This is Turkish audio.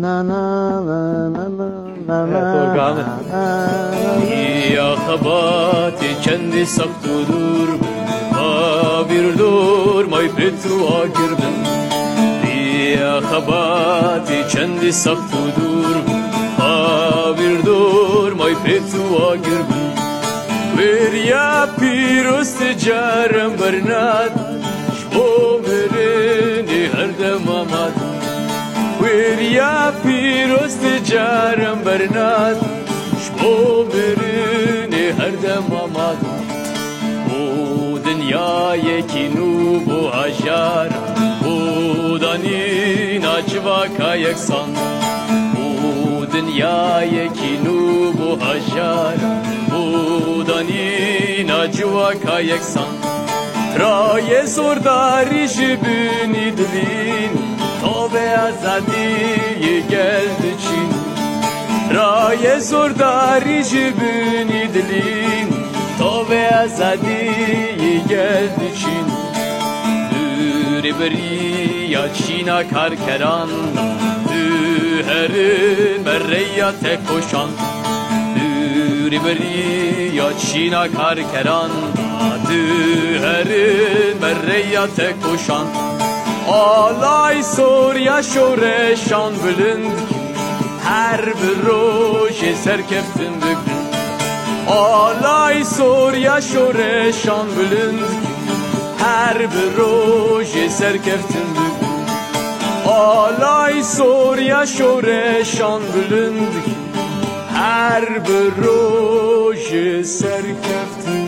na na la la la la Evet, organı. Ya habati kendi saktudur bir dur may petrua girbin Ya habati kendi saktudur bir dur may petrua girbin Bir ya pirost carem bernat Ya pirost carem bernat. Şbo merini her demamad Bu dünyaya kinu bu ajar Bu danin acıva kayaksan Bu dünyaya kinu bu ajar Bu danin acıva kayaksan Raye zordari jibini dilin Tove azadiye geldi çin. Raye zordari jibini dilin Tove azadiye geldi çin. Dürü beri ya çina karkeran Düherin merreya tek koşan. Dürü beri ya çina karkeran Düherin merreya tek koşan Alay sor ya şoreşan bülünd Her bir roje serkeftin bükün Alay sor ya şoreşan bülünd Her bir roje serkeftin bükün Alay sor ya şoreşan bülünd Her bir roje serkeftin bükün